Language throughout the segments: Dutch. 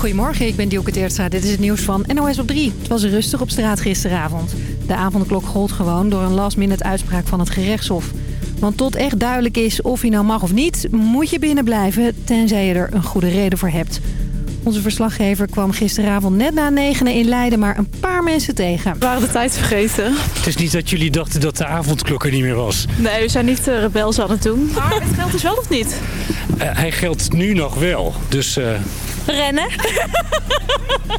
Goedemorgen, ik ben Dielke Teertstra. Dit is het nieuws van NOS op 3. Het was rustig op straat gisteravond. De avondklok gold gewoon door een last-minute uitspraak van het gerechtshof. Want tot echt duidelijk is of je nou mag of niet, moet je binnen blijven... tenzij je er een goede reden voor hebt. Onze verslaggever kwam gisteravond net na negenen in Leiden maar een paar mensen tegen. We waren de tijd vergeten. Het is niet dat jullie dachten dat de avondklok er niet meer was. Nee, we zijn niet uh, rebels aan het doen. Maar het geldt dus wel of niet? Uh, hij geldt nu nog wel, dus... Uh... Rennen?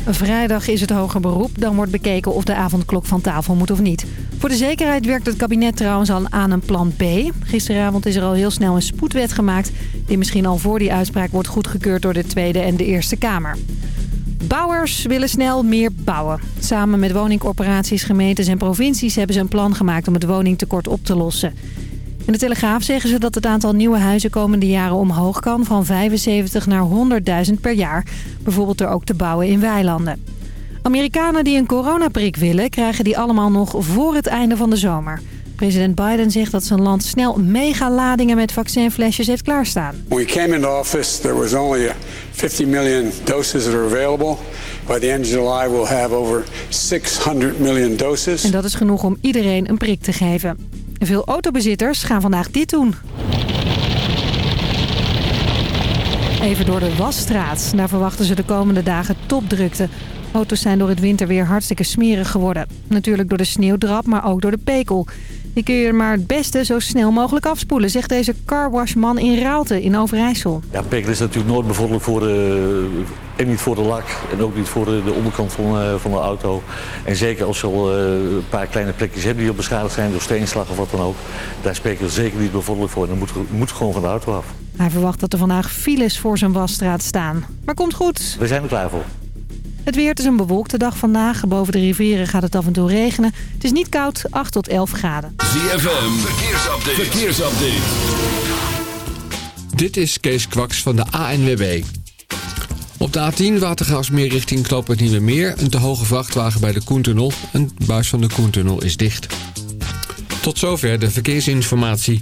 Vrijdag is het hoger beroep. Dan wordt bekeken of de avondklok van tafel moet of niet. Voor de zekerheid werkt het kabinet trouwens al aan een plan B. Gisteravond is er al heel snel een spoedwet gemaakt... die misschien al voor die uitspraak wordt goedgekeurd door de Tweede en de Eerste Kamer. Bouwers willen snel meer bouwen. Samen met woningcorporaties, gemeentes en provincies hebben ze een plan gemaakt om het woningtekort op te lossen. In de Telegraaf zeggen ze dat het aantal nieuwe huizen komende jaren omhoog kan van 75 naar 100.000 per jaar. Bijvoorbeeld er ook te bouwen in weilanden. Amerikanen die een coronaprik willen krijgen die allemaal nog voor het einde van de zomer. President Biden zegt dat zijn land snel megaladingen met vaccinflesjes heeft klaarstaan. We came into office there was only 50 million doses that are available. By the end of July we'll have over 600 million doses. En dat is genoeg om iedereen een prik te geven. Veel autobezitters gaan vandaag dit doen. Even door de Wasstraat. Daar verwachten ze de komende dagen topdrukte. Auto's zijn door het winterweer hartstikke smerig geworden. Natuurlijk door de sneeuwdrap, maar ook door de pekel. Die kun je maar het beste zo snel mogelijk afspoelen, zegt deze carwashman in Raalte in Overijssel. Ja, pekel is natuurlijk nooit bevorderlijk voor de, en niet voor de lak en ook niet voor de, de onderkant van, uh, van de auto. En zeker als je al uh, een paar kleine plekjes hebt die al beschadigd zijn door steenslag of wat dan ook. Daar is pekel zeker niet bevorderlijk voor en dan moet, moet gewoon van de auto af. Hij verwacht dat er vandaag files voor zijn wasstraat staan. Maar komt goed. We zijn er klaar voor. Het weer het is een bewolkte dag vandaag. Boven de rivieren gaat het af en toe regenen. Het is niet koud, 8 tot 11 graden. ZFM, verkeersupdate. verkeersupdate. Dit is Kees Kwaks van de ANWB. Op de A10 Watergraafsmeer richting Knoop Nieuwe Meer. Een te hoge vrachtwagen bij de Koentunnel. Een buis van de Koentunnel is dicht. Tot zover de verkeersinformatie.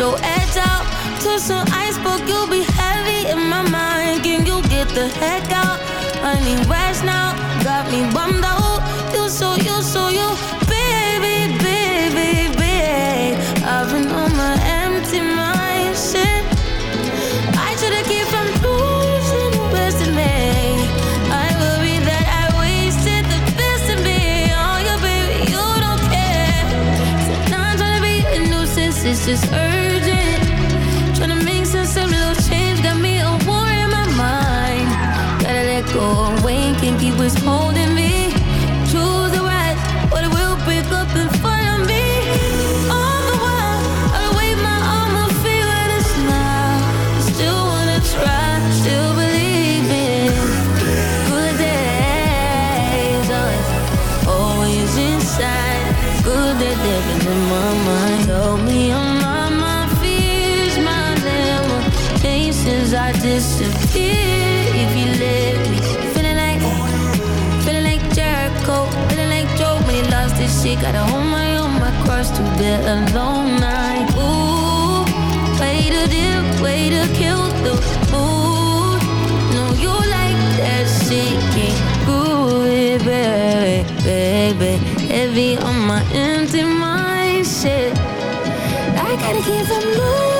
So edge out, to some iceberg, you'll be heavy in my mind. Can you get the heck out? Gotta hold my own, my cross through a long night. Ooh, way to dip, way to kill the food. No, you like that shaking, ooh, yeah, baby, baby. Heavy on my empty mind, shit. I gotta keep from moving.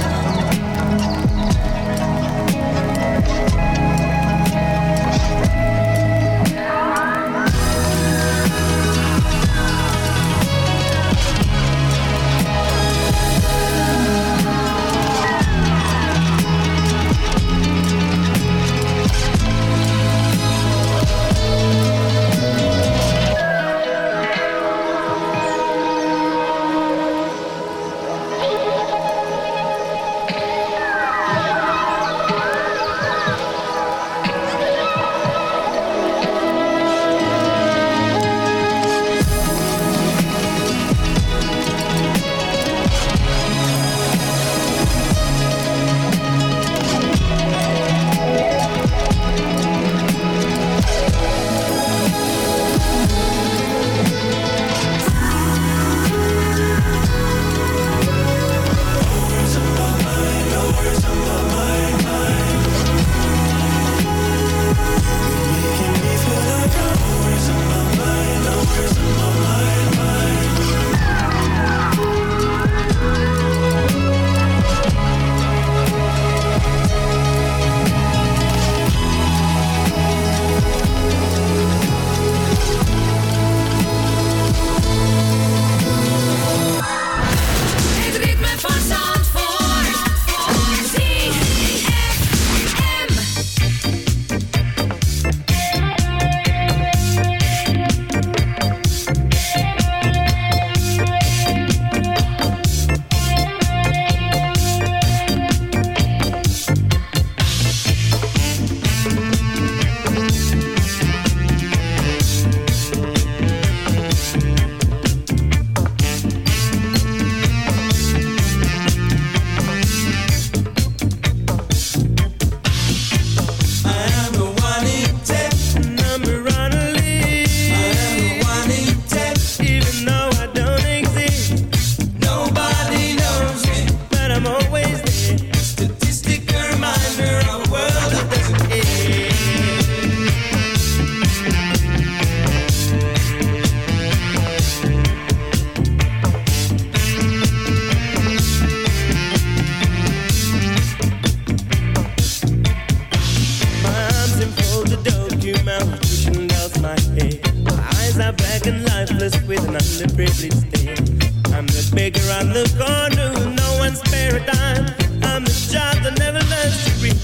lifeless with an underprivileged. I'm the beggar on the corner who no one's paradigm. I'm the child that never learns to read,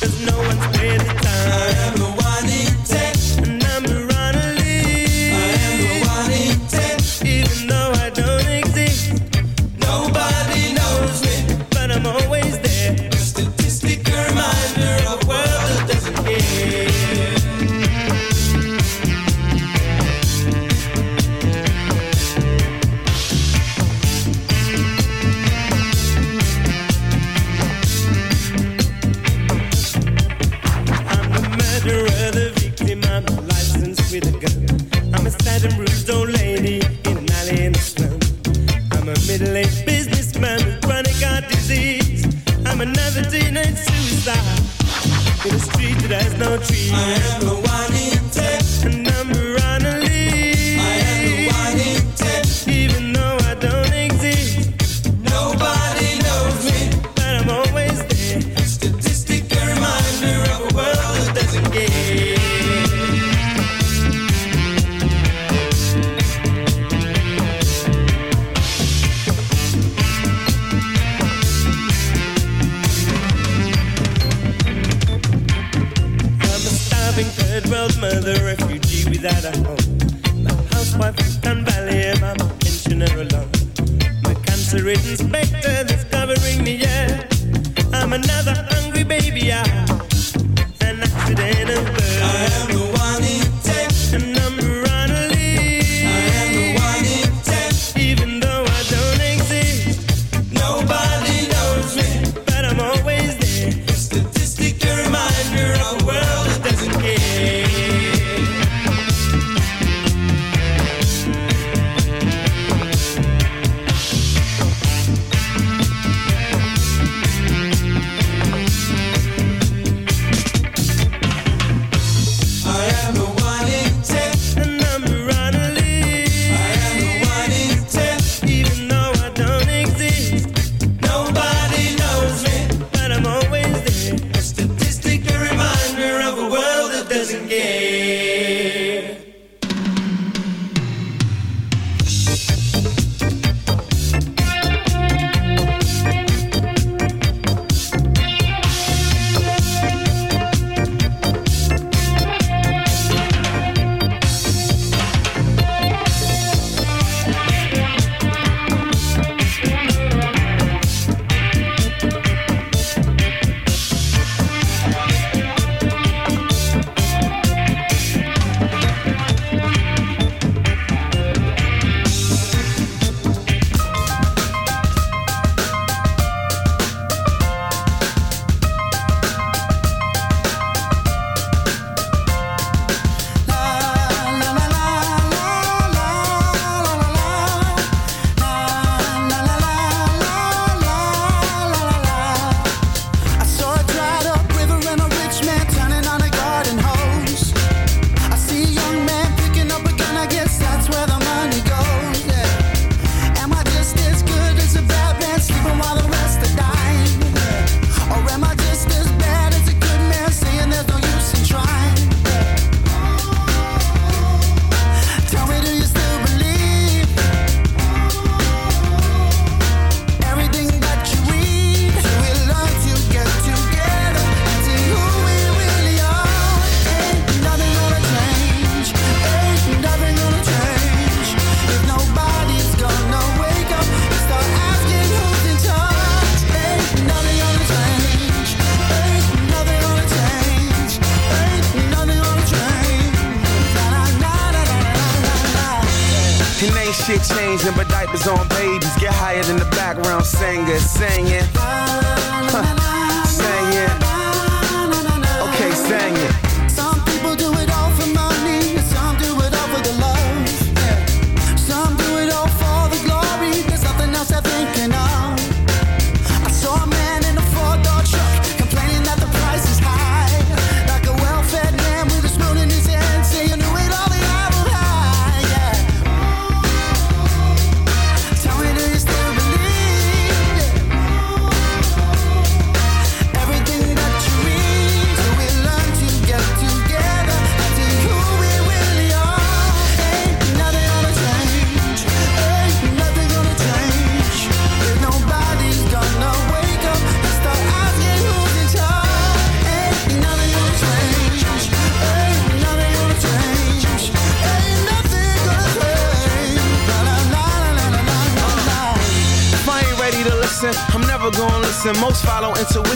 cause no one's paying the.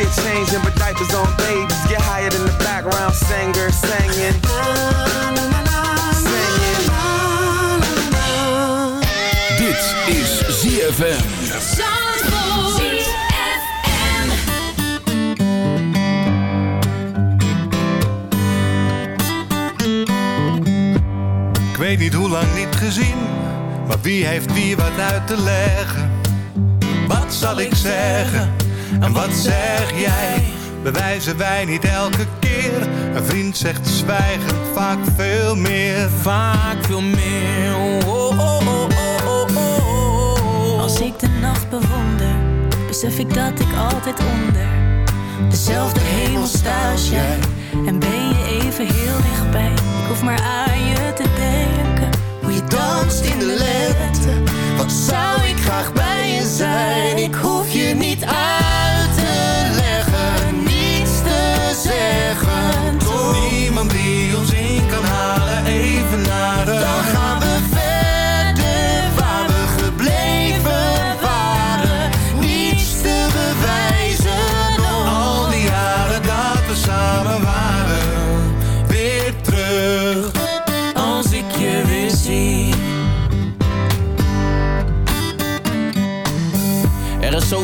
shit changing, but diapers on babies get higher than the background singer singing. Dit is ZFM. Ik weet niet hoe lang niet gezien, maar wie heeft wie wat uit te leggen? Wat zal ik zeggen en wat zeg jij? Bewijzen wij niet elke keer? Een vriend zegt zwijgend vaak veel meer. Vaak veel meer. Oh, oh, oh, oh, oh, oh. Als ik de nacht bewonder, besef ik dat ik altijd onder dezelfde hemel sta als jij. En ben je even heel dichtbij. Ik hoef maar aan je te denken. Hoe je danst in de lente. Wat zou ik graag bij je zijn? Ik hoef je niet uit te leggen, niets te zeggen. Toch? Niemand die ons in kan halen, even naar de...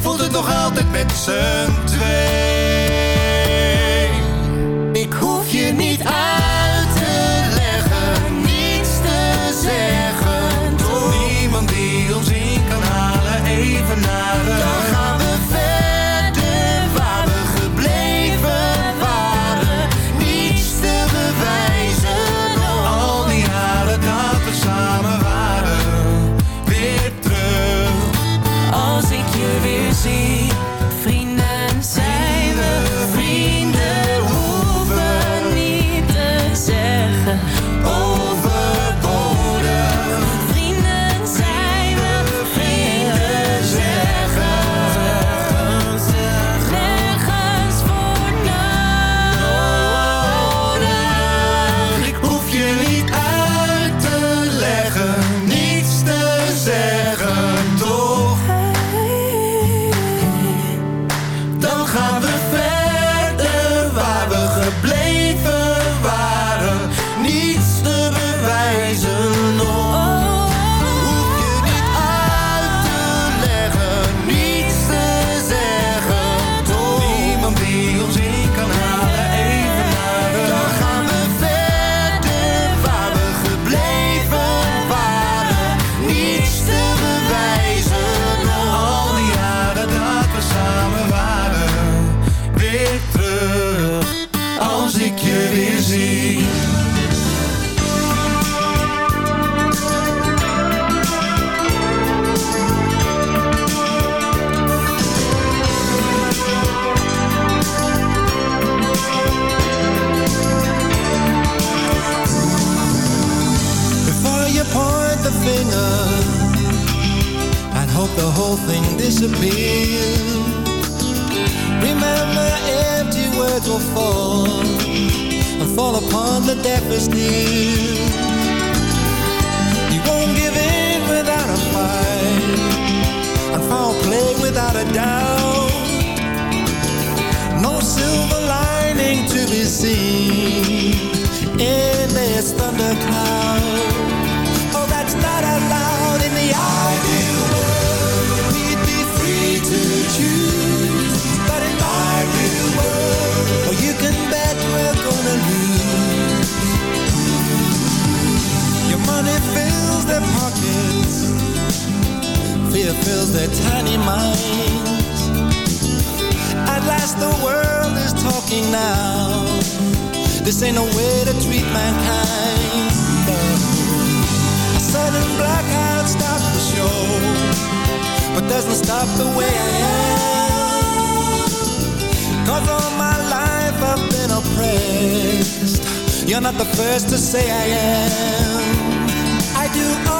Voelt het nog altijd met z'n twee. You're not the first to say I am. I do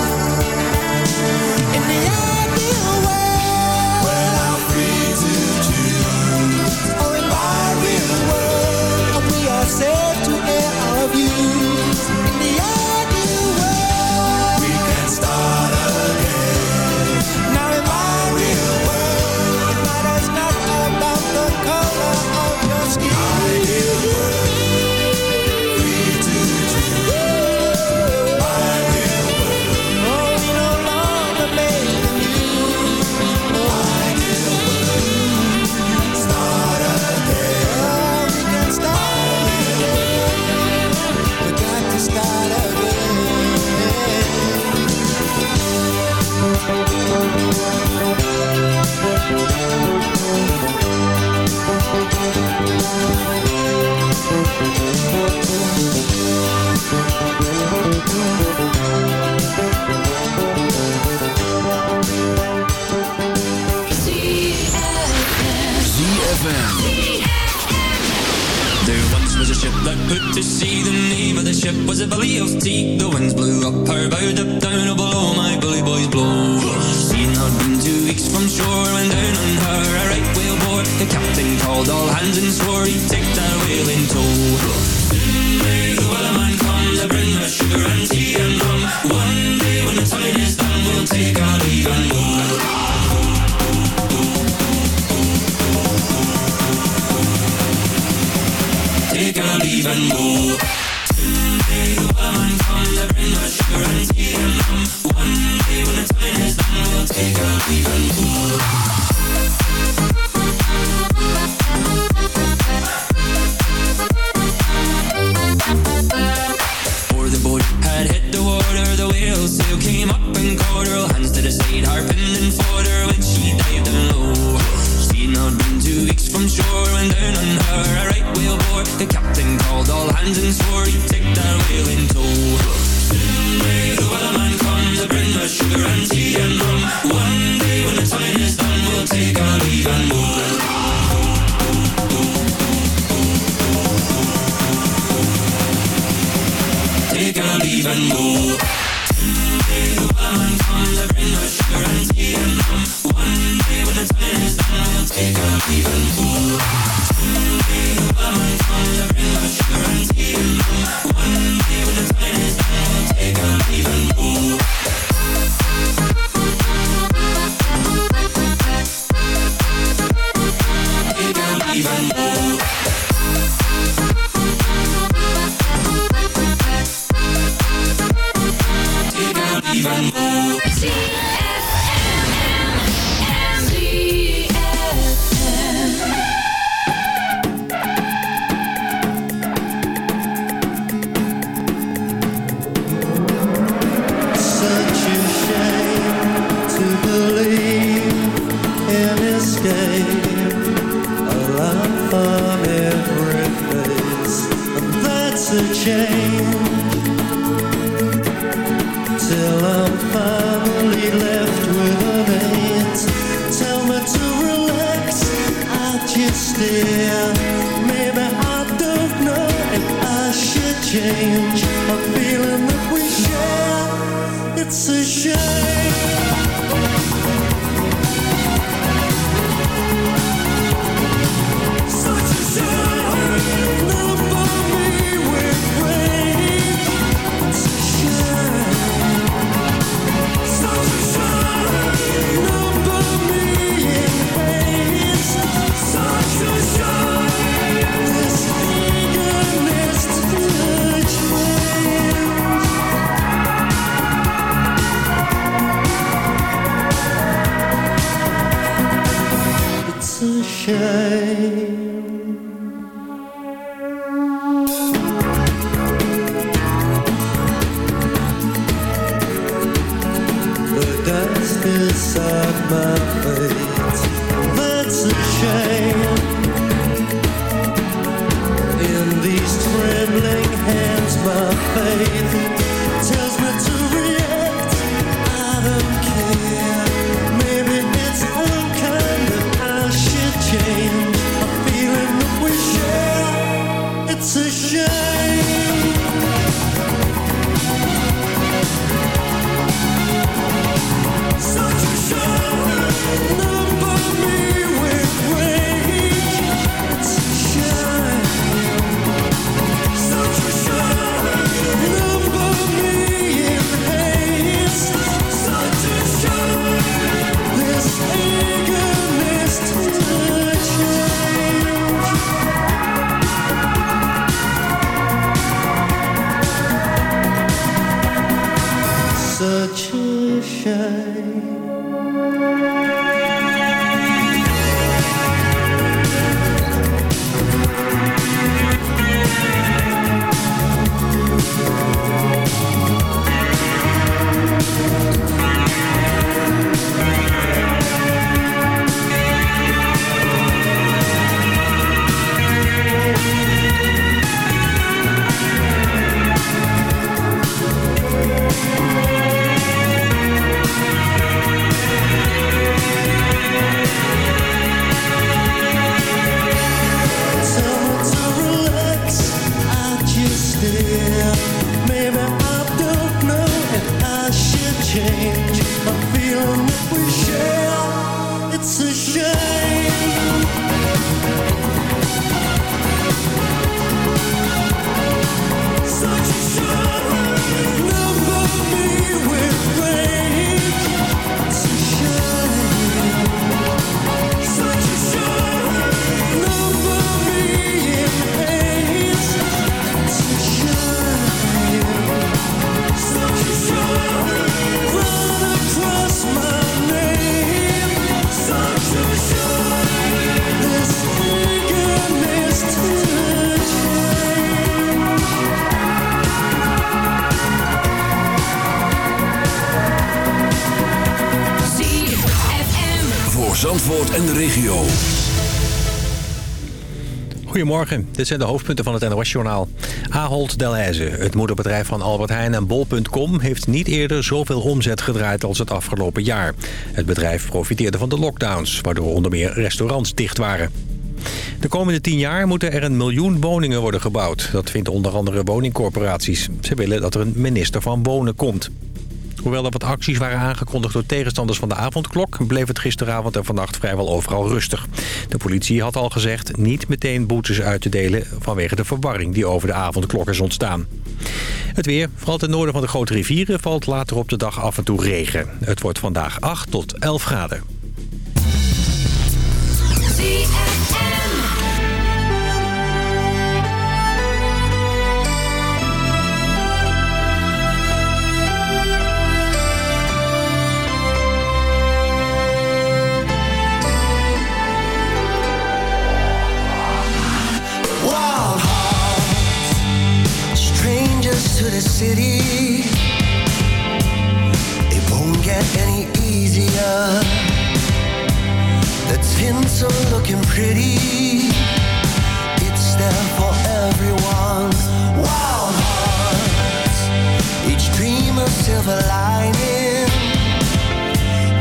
in the air her a right whale bore. The captain called all hands and swore dit zijn de hoofdpunten van het NOS-journaal. Ahold Delhaize, het moederbedrijf van Albert Heijn en Bol.com... heeft niet eerder zoveel omzet gedraaid als het afgelopen jaar. Het bedrijf profiteerde van de lockdowns, waardoor onder meer restaurants dicht waren. De komende tien jaar moeten er een miljoen woningen worden gebouwd. Dat vinden onder andere woningcorporaties. Ze willen dat er een minister van Wonen komt. Hoewel er wat acties waren aangekondigd door tegenstanders van de avondklok... bleef het gisteravond en vannacht vrijwel overal rustig. De politie had al gezegd niet meteen boetes uit te delen... vanwege de verwarring die over de avondklok is ontstaan. Het weer, vooral ten noorden van de grote rivieren... valt later op de dag af en toe regen. Het wordt vandaag 8 tot 11 graden. to the city. It won't get any easier. The tints are looking pretty. It's there for everyone. Wild hearts, each dream of silver lining.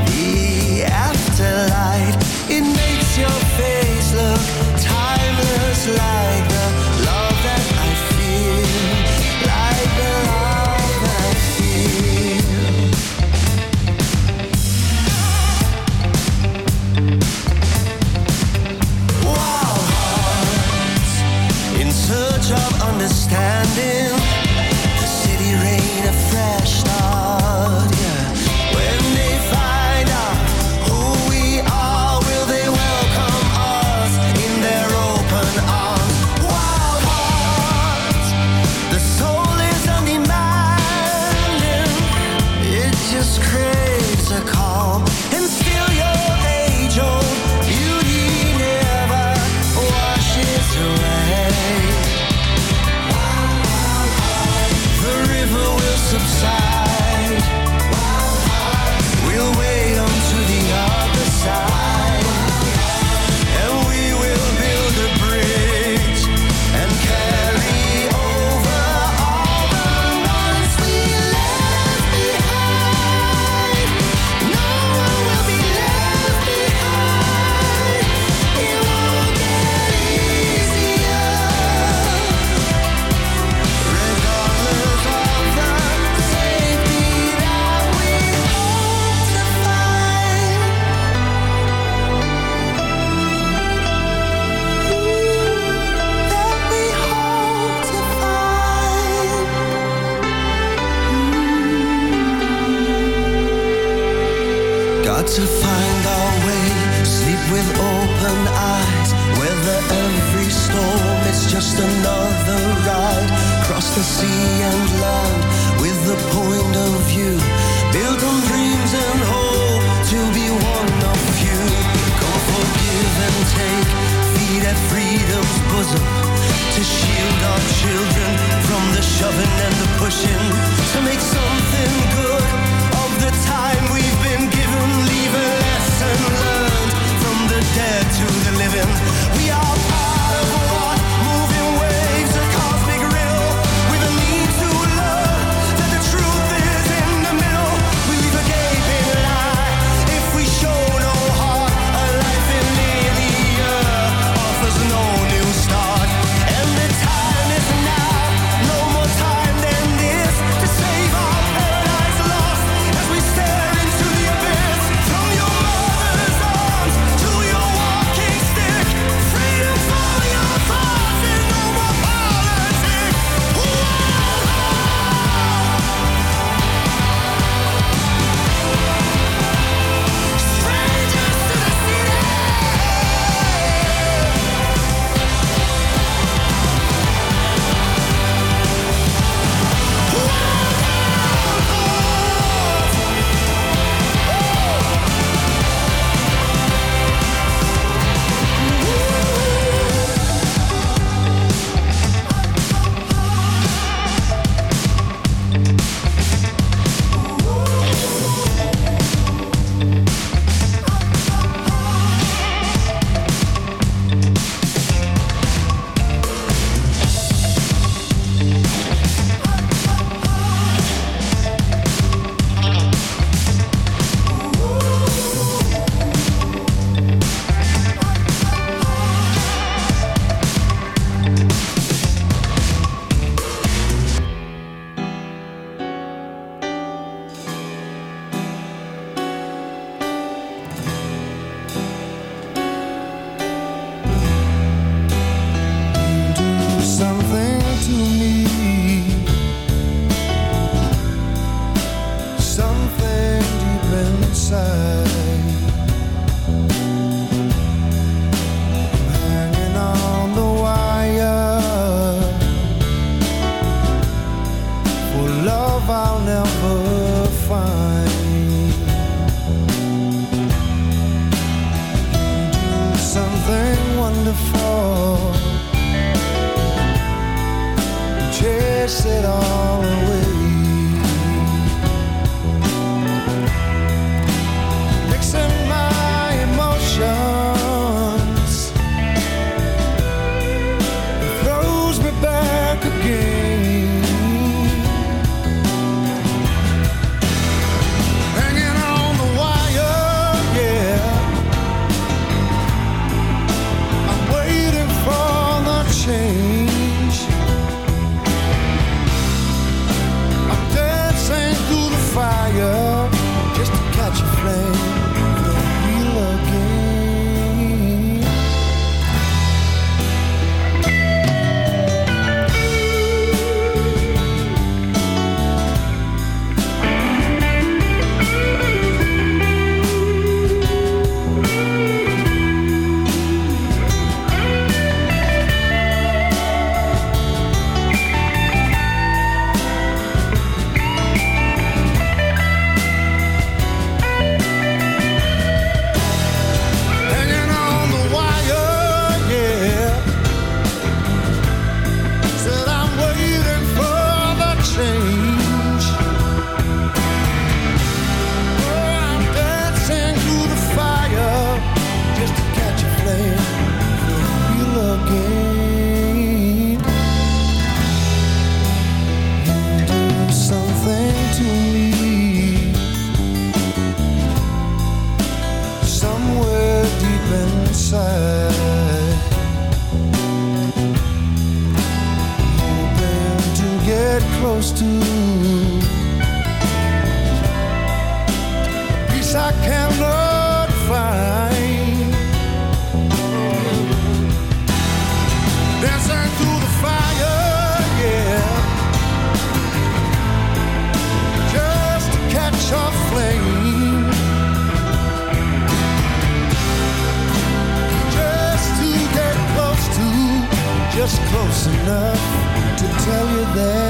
The afterlight, it makes your face look timeless like just close enough to tell you that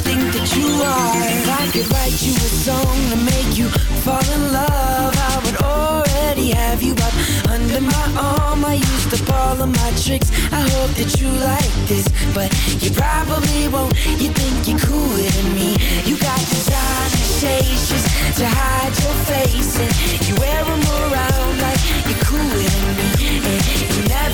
my tricks. I hope that you like this, but you probably won't. You think you're cooler than me. You got designer shades just to hide your face, and you wear them around like you're cooler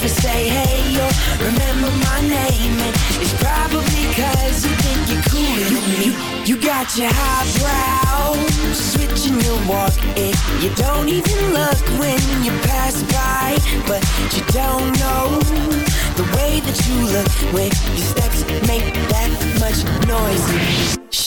you never say hey or remember my name, and it's probably cause you think you're me. You got your highbrow, switching your walk, and you don't even look when you pass by, but you don't know the way that you look when your steps make that much noise.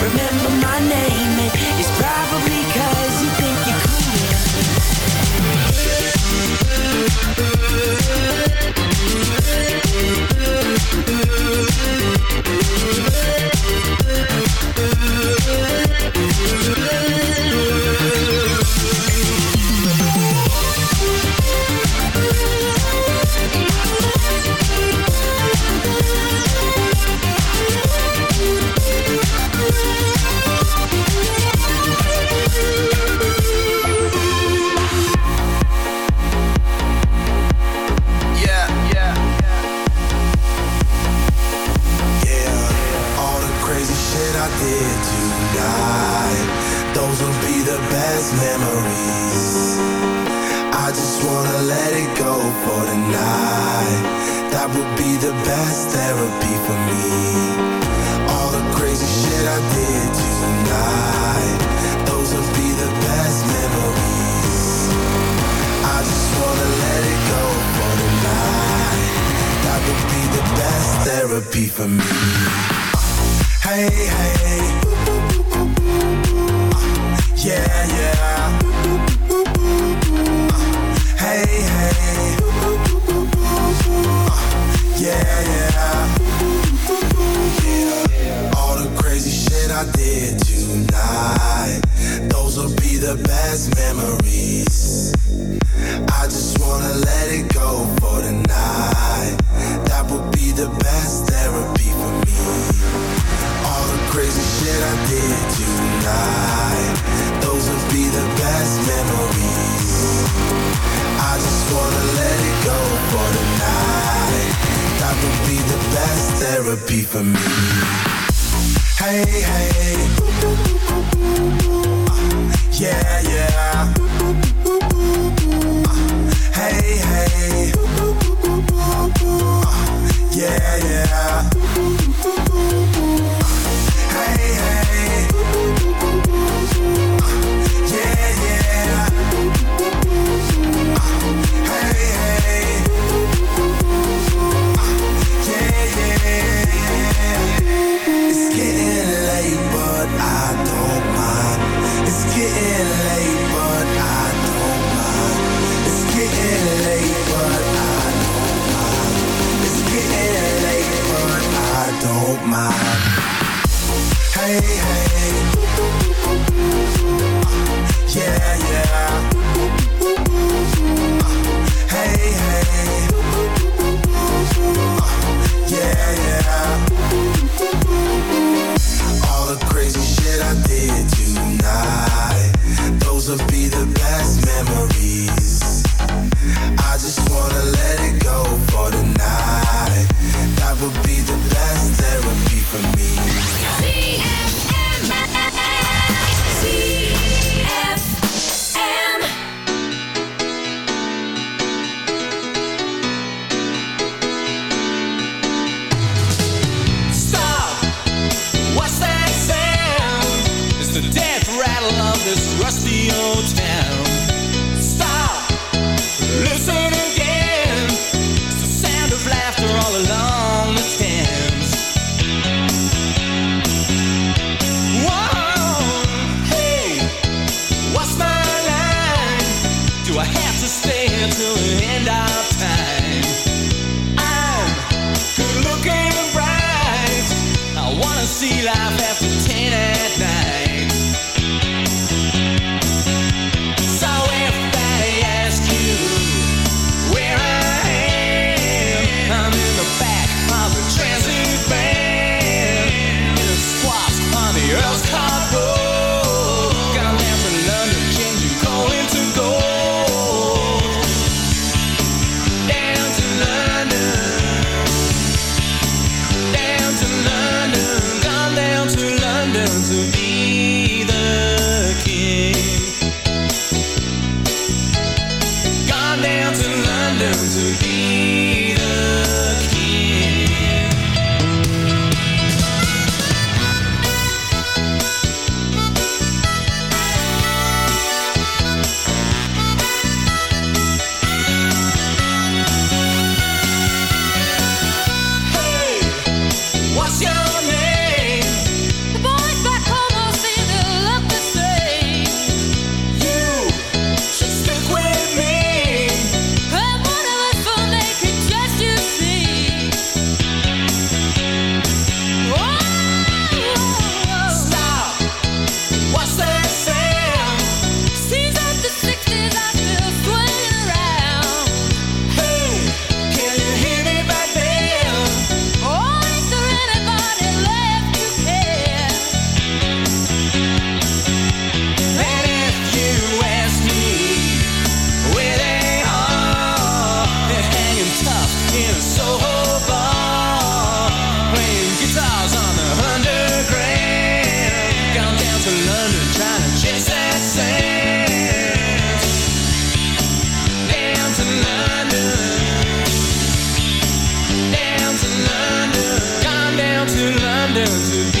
there to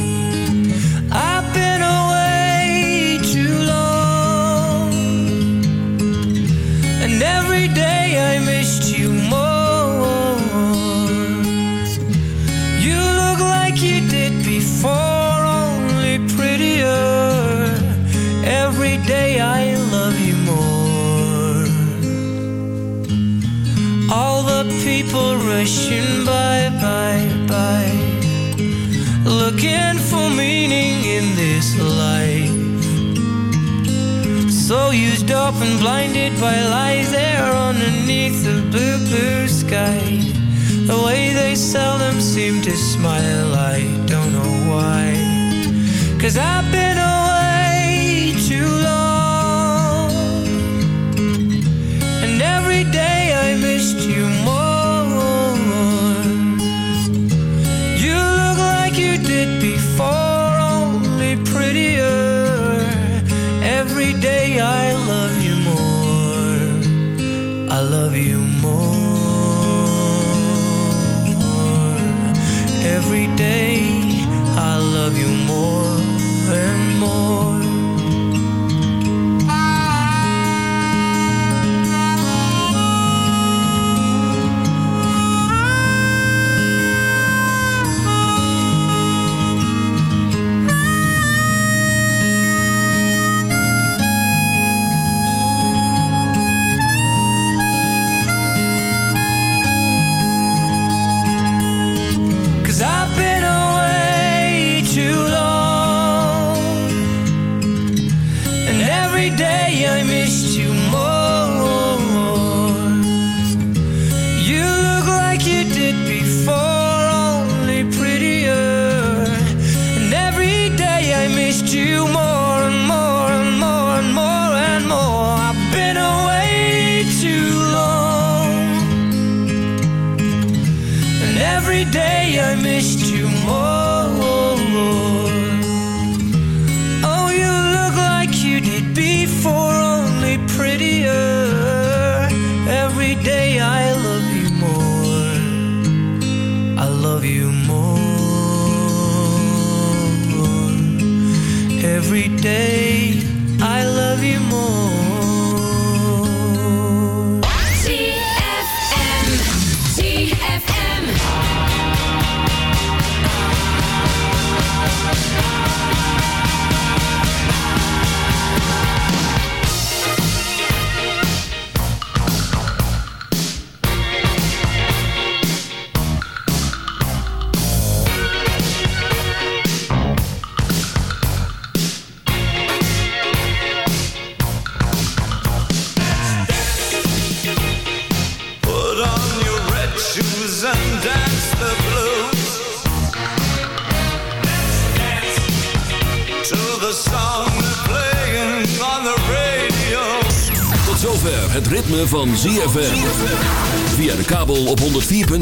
pushing bye bye. Looking for meaning in this life. So used up and blinded by lies there underneath the blue, blue sky. The way they seldom seem to smile, I don't know why. Cause I've been day.